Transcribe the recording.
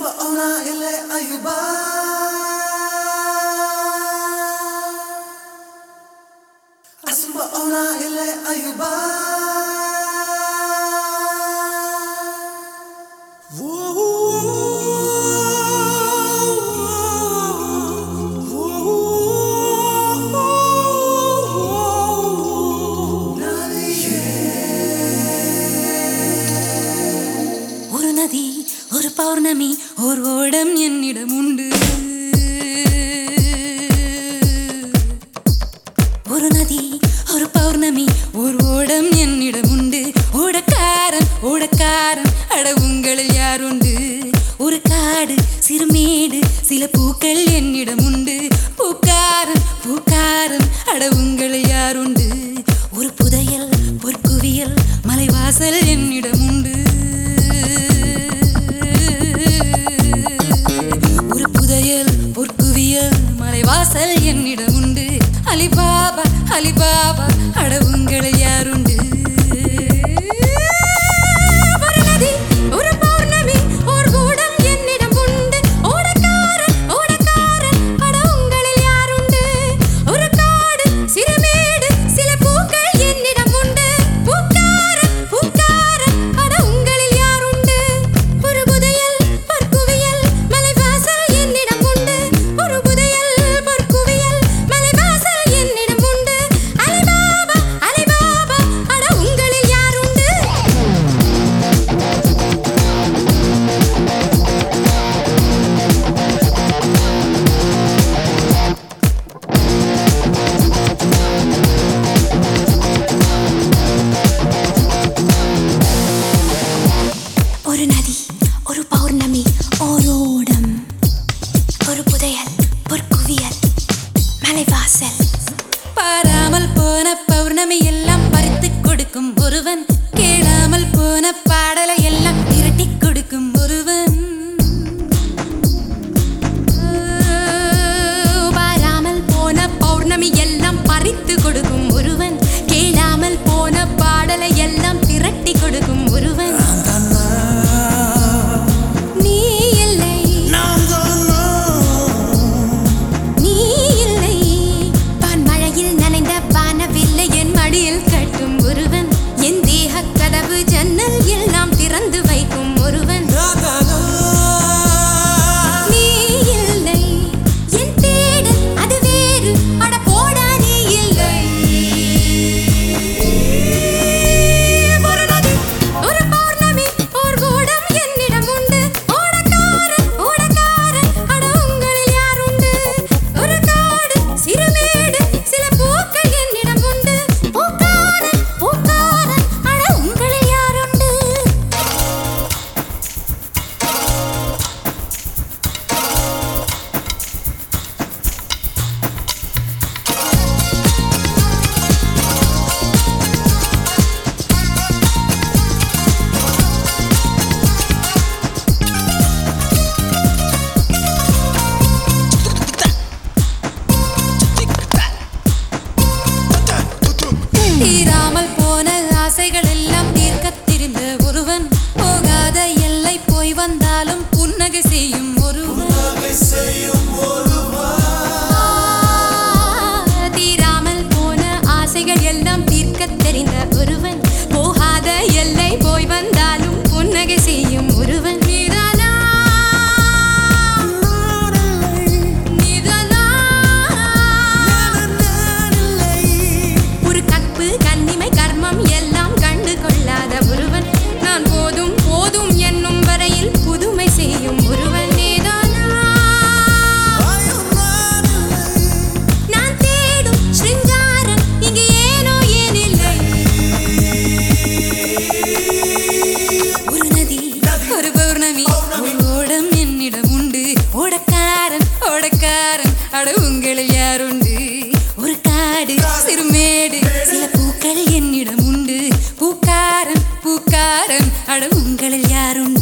ona ile ayuba asma ona ile ayuba. Asma ona ile ayuba. ஓர் ஓடம் என்னிடம் உண்டு. ஒரு நதி ஒரு பௌர்ணமி ஒரு ஓடம் என்னிடம் உண்டு. ஓடக்காரன் ஓடக்காரன் அட உங்களில் யாருண்டு ஒரு காடு சிறுமேடு சில பூக்கள் என்னிடம் உண்டு. பூக்காரன் பூக்காரன் அட உங்களில் யாருண்டு தீராமல் போன ஆசைகள் எல்லாம் தீர்க்க திரிந்த ஒருவன் போகாத எல்லை போய் வந்த அட உங்களில் யாருண்டு? ஒரு காடு சிறுமேடு சில பூக்கள் என்னிடம் உண்டு. பூக்காரன் பூக்காரன். அட உங்களில் யாருண்டு?